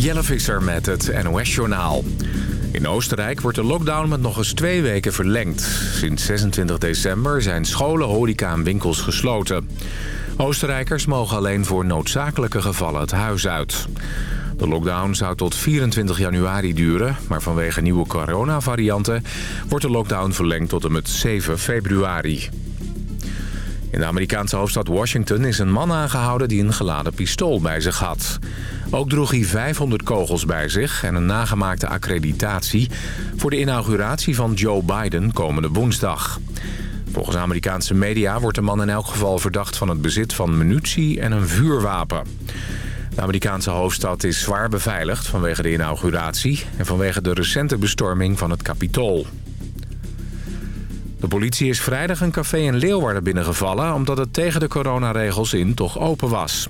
Jelle Visser met het NOS-journaal. In Oostenrijk wordt de lockdown met nog eens twee weken verlengd. Sinds 26 december zijn scholen, horeca en winkels gesloten. Oostenrijkers mogen alleen voor noodzakelijke gevallen het huis uit. De lockdown zou tot 24 januari duren... maar vanwege nieuwe coronavarianten wordt de lockdown verlengd tot en met 7 februari. In de Amerikaanse hoofdstad Washington is een man aangehouden die een geladen pistool bij zich had. Ook droeg hij 500 kogels bij zich en een nagemaakte accreditatie... voor de inauguratie van Joe Biden komende woensdag. Volgens Amerikaanse media wordt de man in elk geval verdacht van het bezit van munitie en een vuurwapen. De Amerikaanse hoofdstad is zwaar beveiligd vanwege de inauguratie... en vanwege de recente bestorming van het Capitool. De politie is vrijdag een café in Leeuwarden binnengevallen... omdat het tegen de coronaregels in toch open was.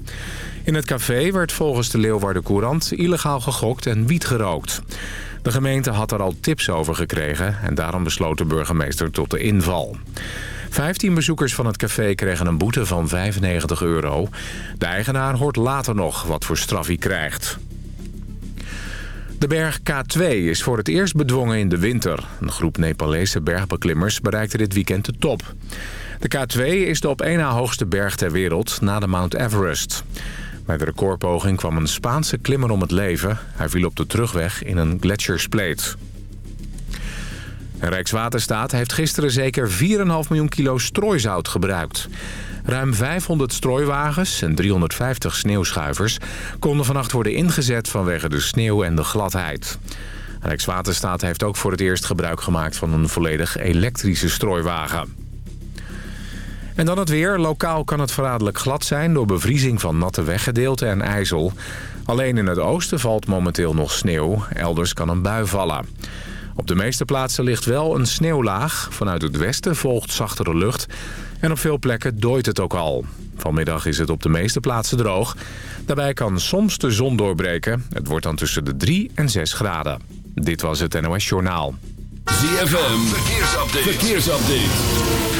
In het café werd volgens de Leeuwarden Courant illegaal gegokt en wiet gerookt. De gemeente had er al tips over gekregen... en daarom besloot de burgemeester tot de inval. Vijftien bezoekers van het café kregen een boete van 95 euro. De eigenaar hoort later nog wat voor straf hij krijgt. De berg K2 is voor het eerst bedwongen in de winter. Een groep Nepalese bergbeklimmers bereikte dit weekend de top. De K2 is de op één na hoogste berg ter wereld na de Mount Everest. Bij de recordpoging kwam een Spaanse klimmer om het leven. Hij viel op de terugweg in een gletsjerspleet. Rijkswaterstaat heeft gisteren zeker 4,5 miljoen kilo strooizout gebruikt. Ruim 500 strooiwagens en 350 sneeuwschuivers konden vannacht worden ingezet vanwege de sneeuw en de gladheid. Rijkswaterstaat heeft ook voor het eerst gebruik gemaakt van een volledig elektrische strooiwagen. En dan het weer. Lokaal kan het verraderlijk glad zijn door bevriezing van natte weggedeelten en ijzel. Alleen in het oosten valt momenteel nog sneeuw. Elders kan een bui vallen. Op de meeste plaatsen ligt wel een sneeuwlaag. Vanuit het westen volgt zachtere lucht. En op veel plekken dooit het ook al. Vanmiddag is het op de meeste plaatsen droog. Daarbij kan soms de zon doorbreken. Het wordt dan tussen de 3 en 6 graden. Dit was het NOS Journaal. ZFM, verkeersupdate. verkeersupdate.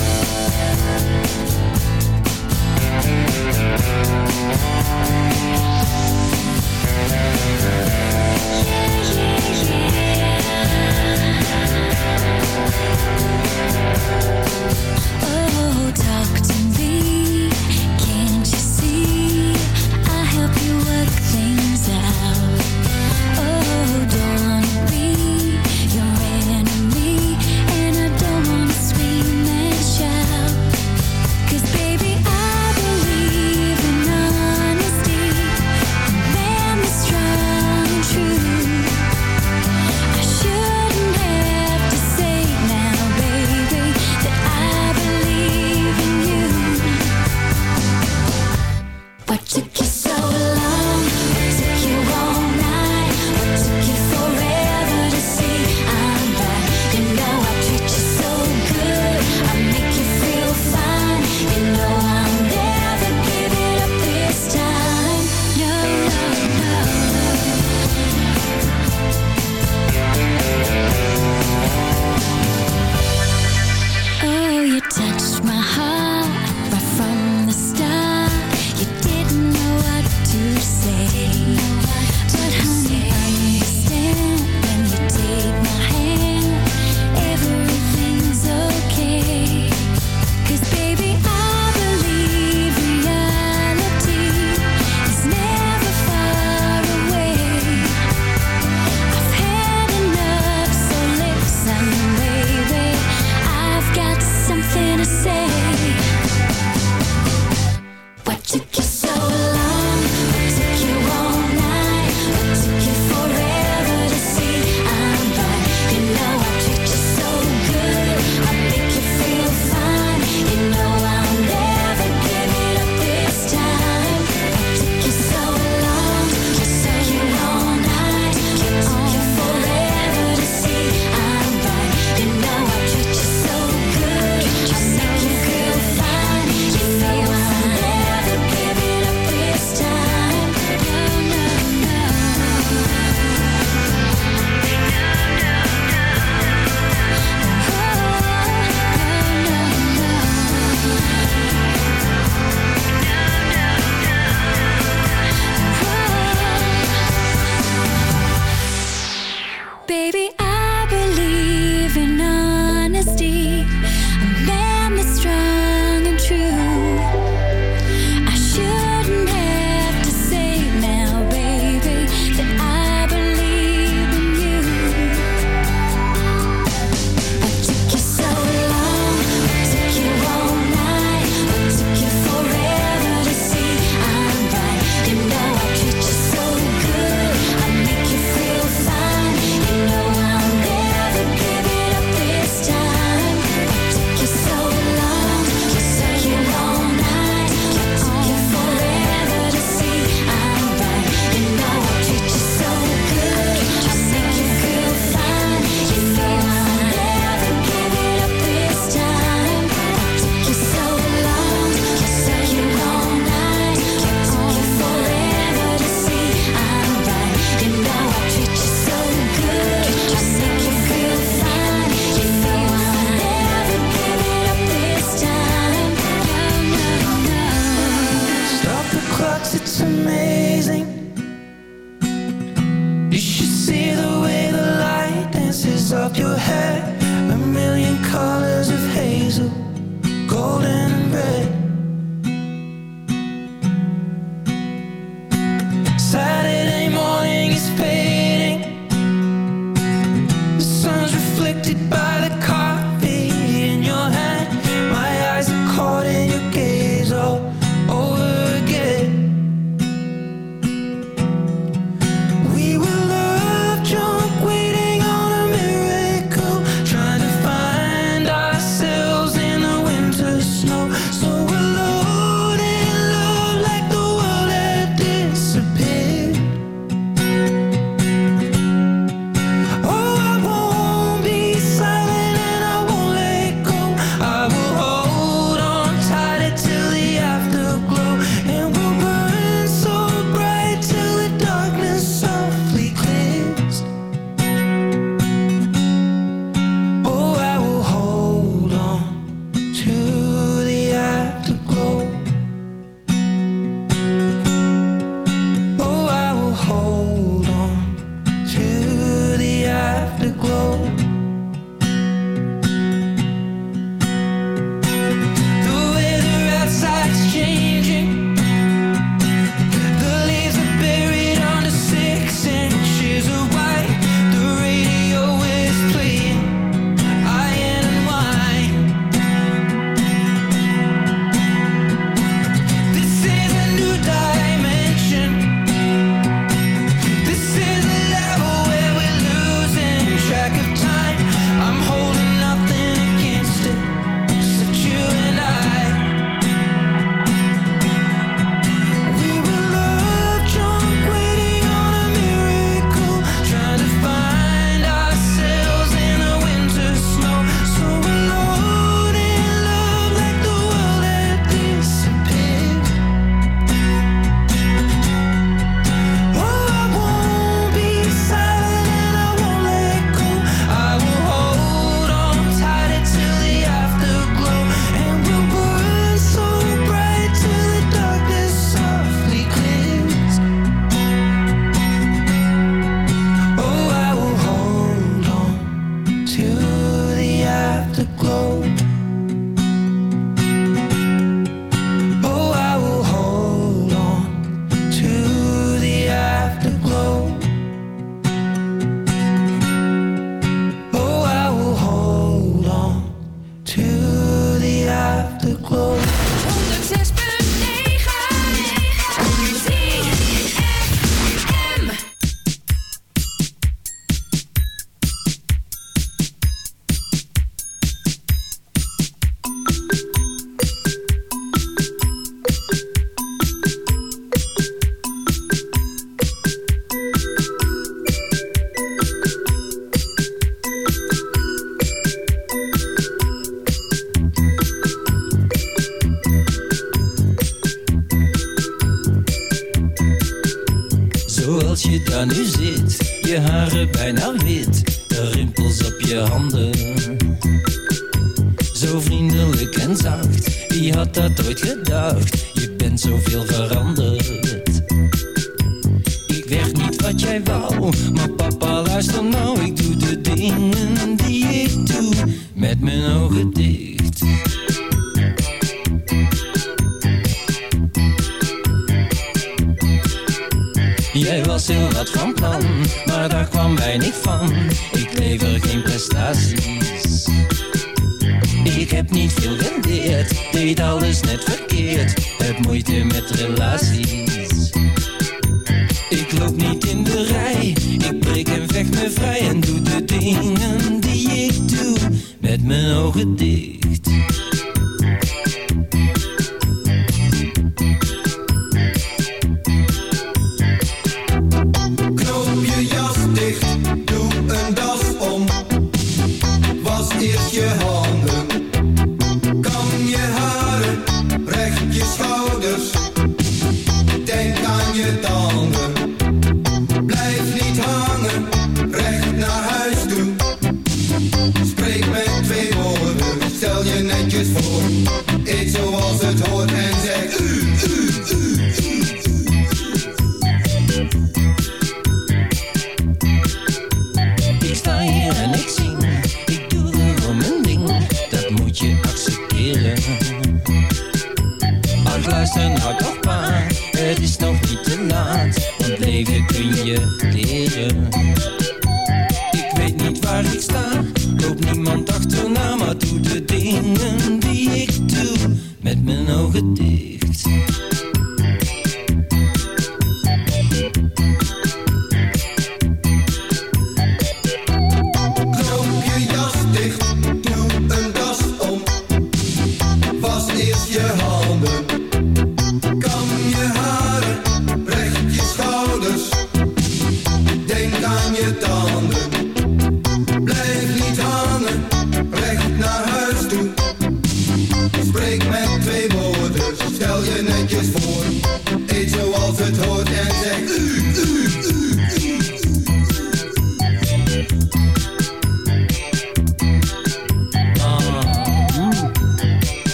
Je tanden,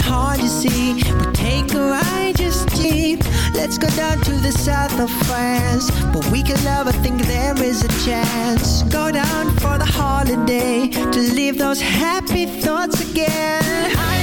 hard to see. We take a ride just deep. Let's go down to the south of France. But we can never think there is a chance. Go down for the holiday to leave those happy thoughts again. I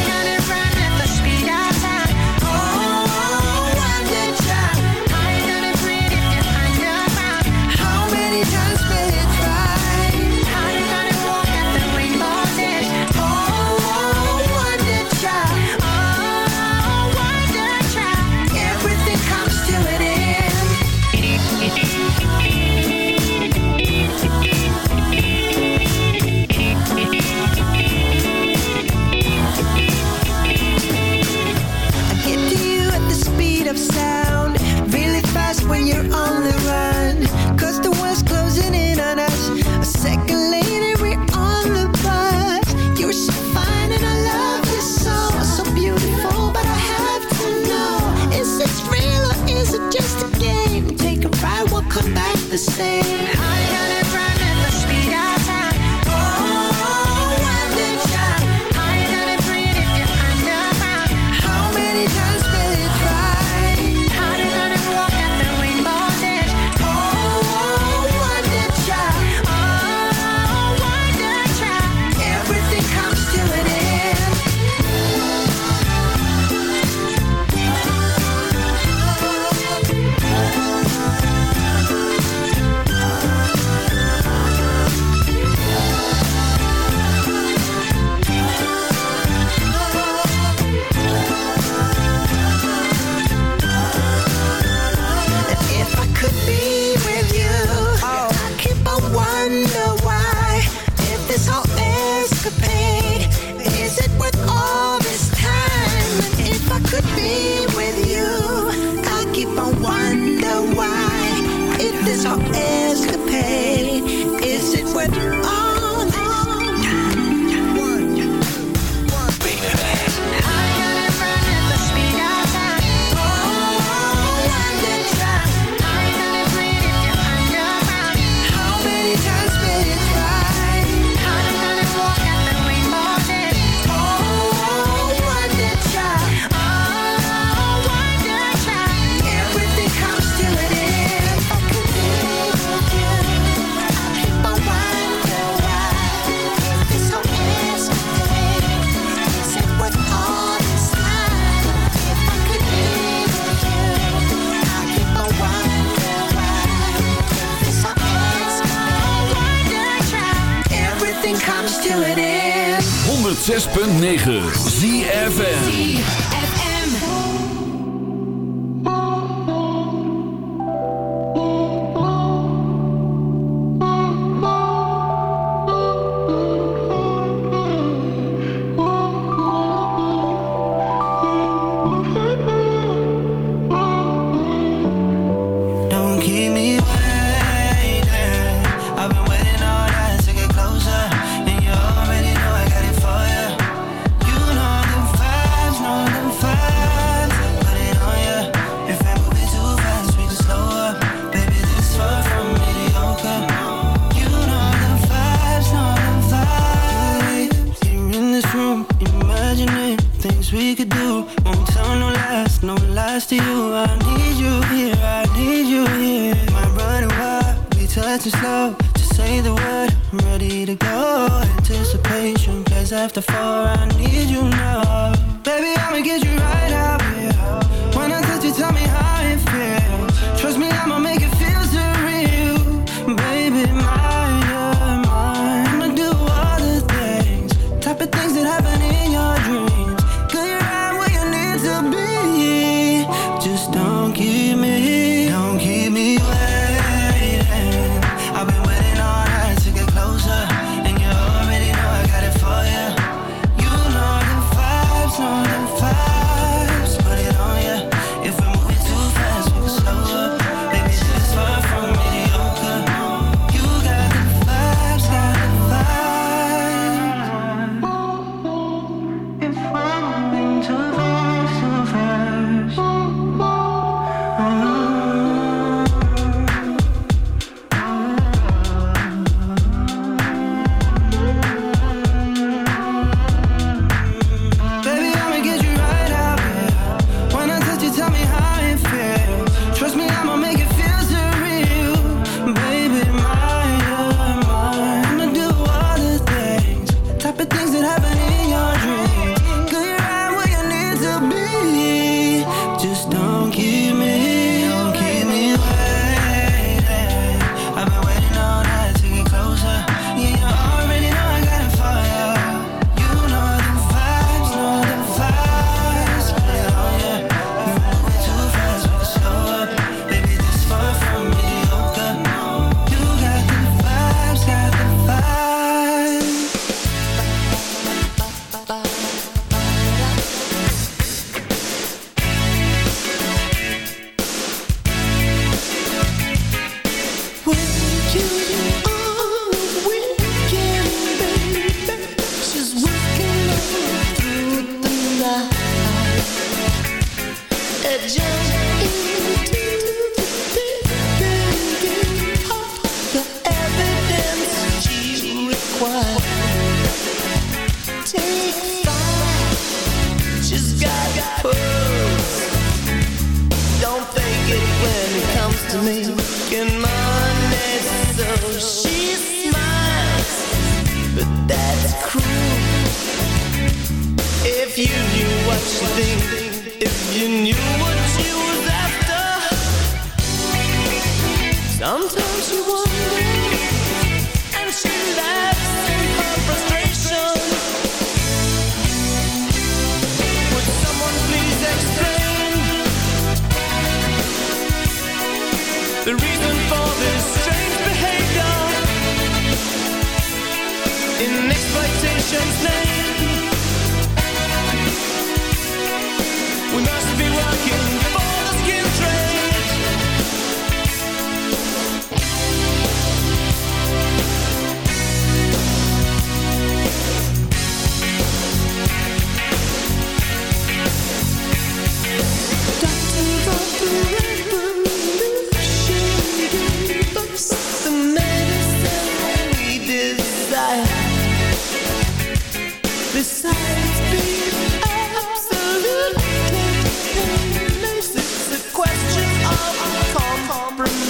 Anticipation, plays after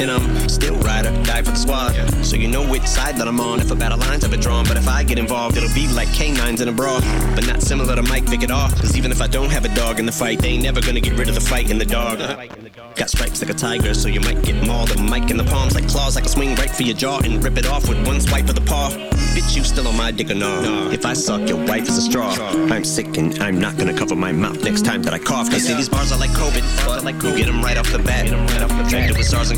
And I'm still rider, die for the squad. So you know which side that I'm on if a battle line's ever drawn. But if I get involved, it'll be like canines in a brawl. But not similar to Mike Vick at all. Cause even if I don't have a dog in the fight, they ain't never gonna get rid of the fight in the dog. Got stripes like a tiger, so you might get mauled. A mic in the palms like claws, I can swing right for your jaw and rip it off with one swipe of the paw. Bitch, you still on my dick or no? If I suck, your wife is a straw. I'm sick and I'm not gonna cover my mouth next time that I cough. Cause see, these bars are like COVID. You get them right off the bat. Infected with SARS and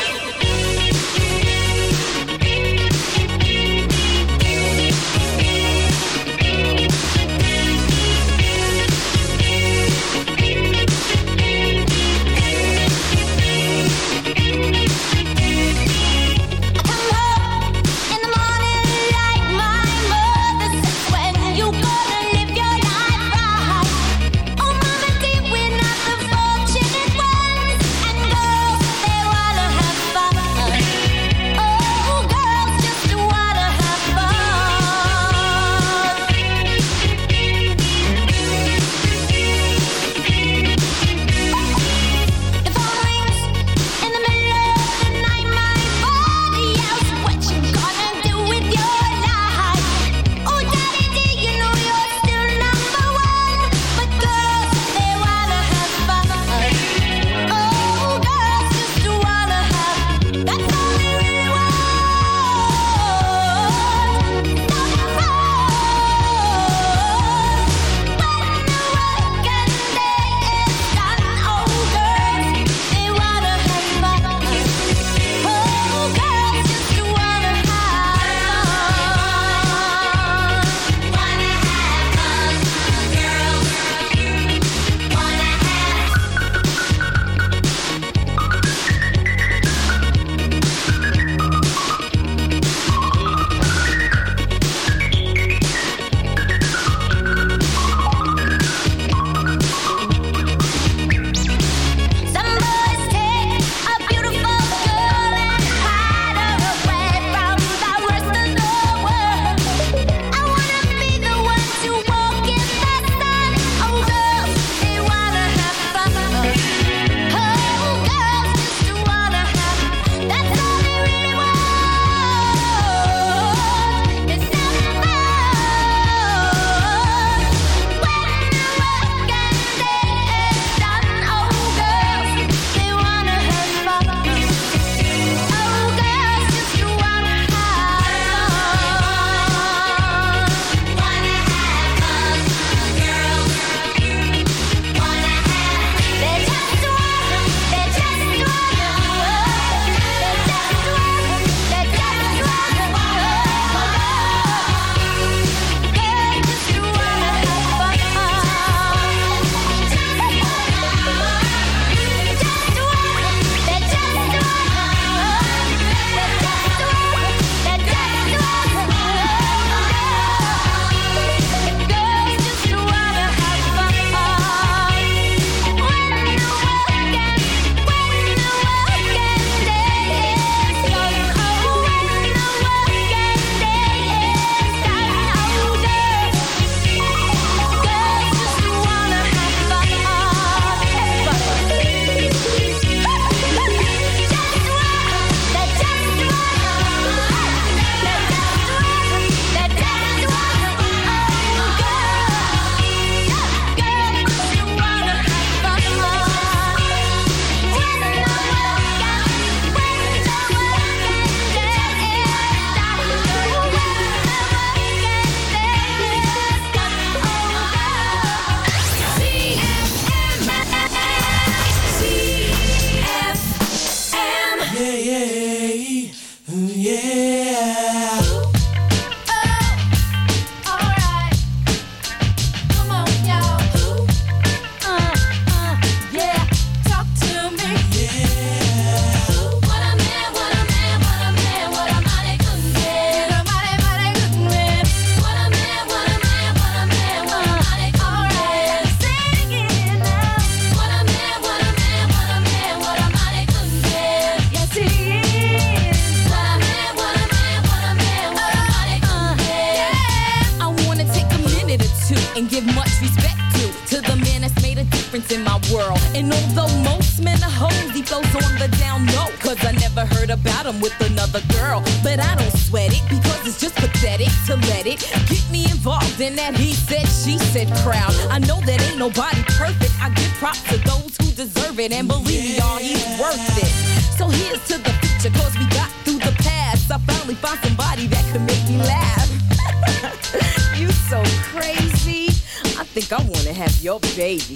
Your baby.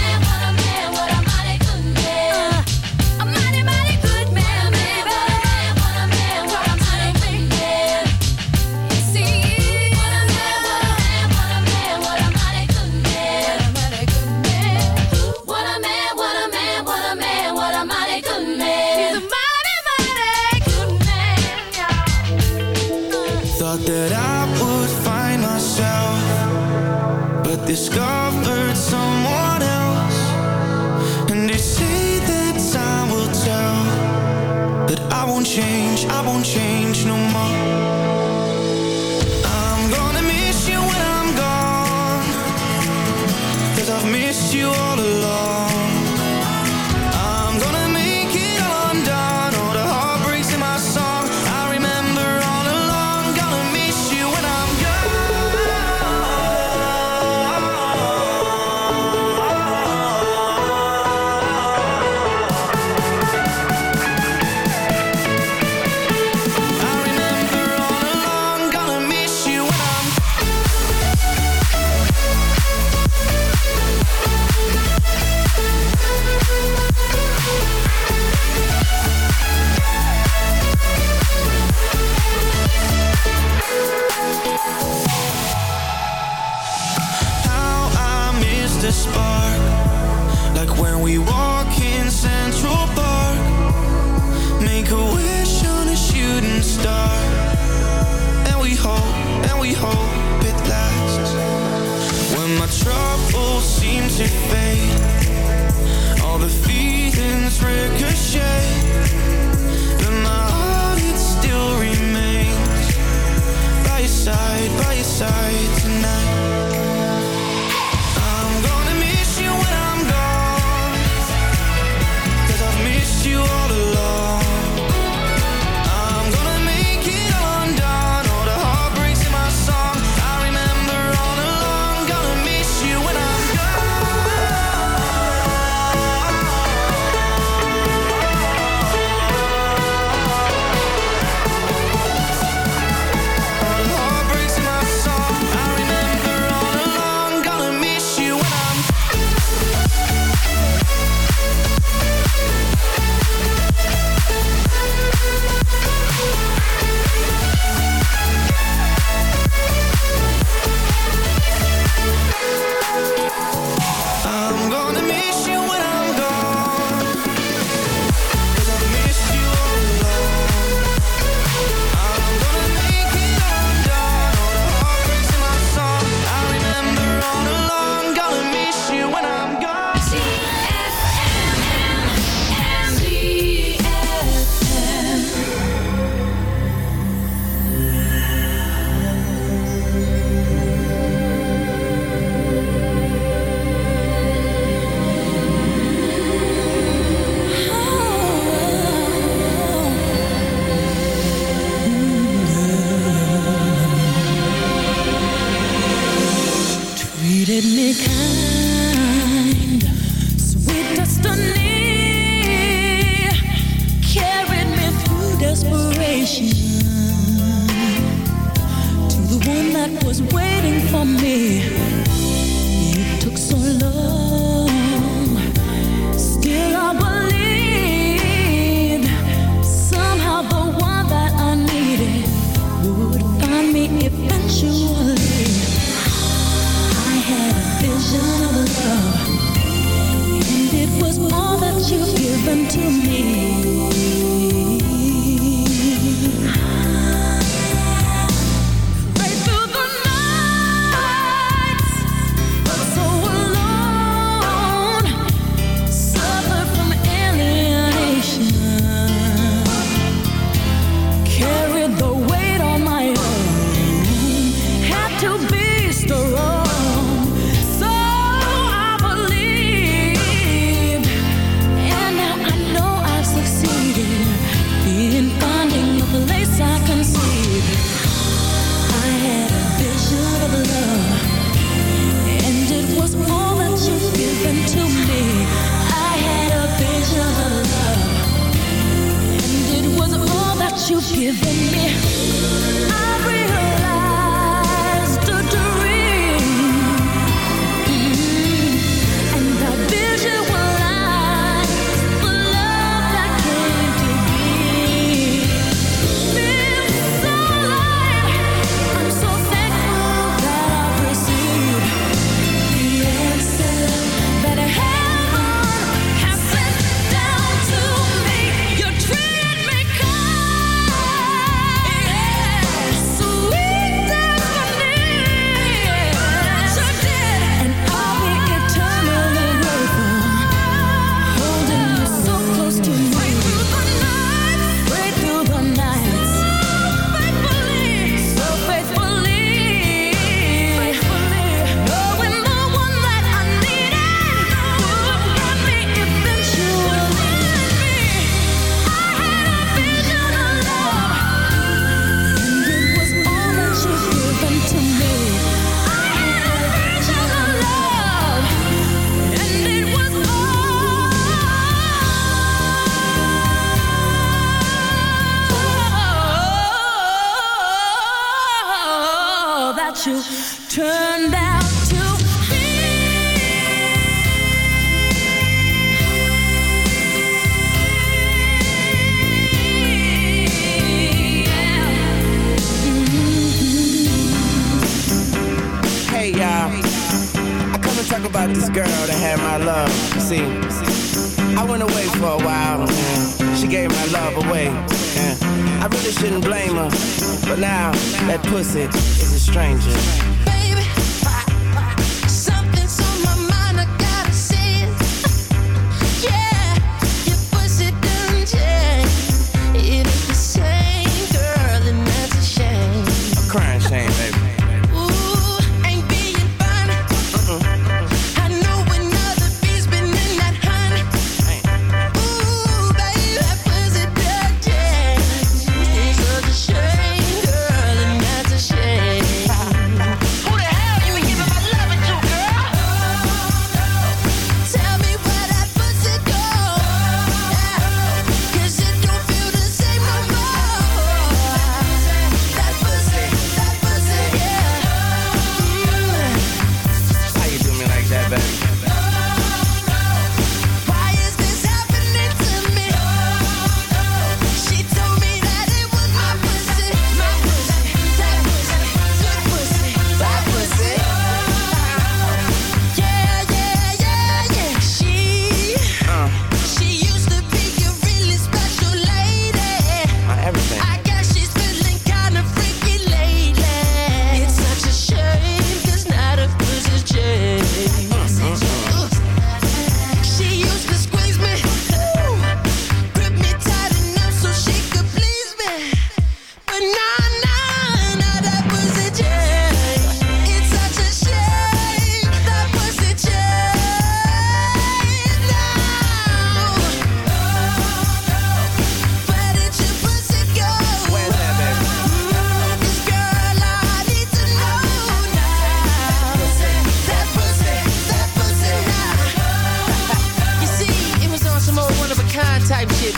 but now that pussy is a stranger.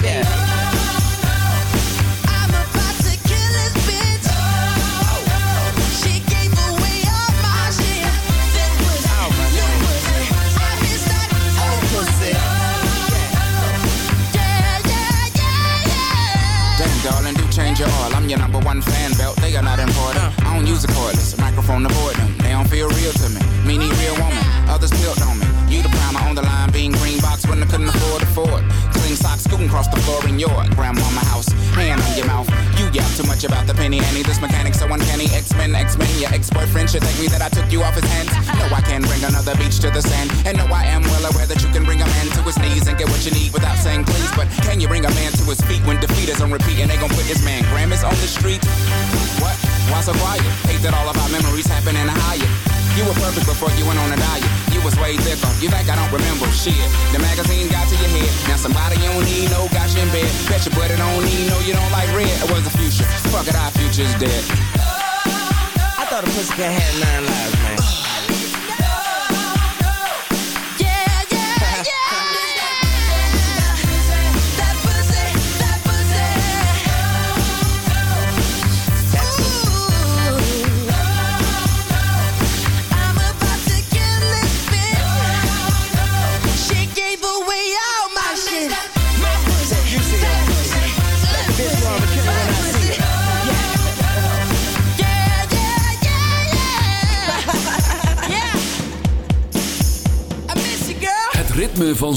Baby.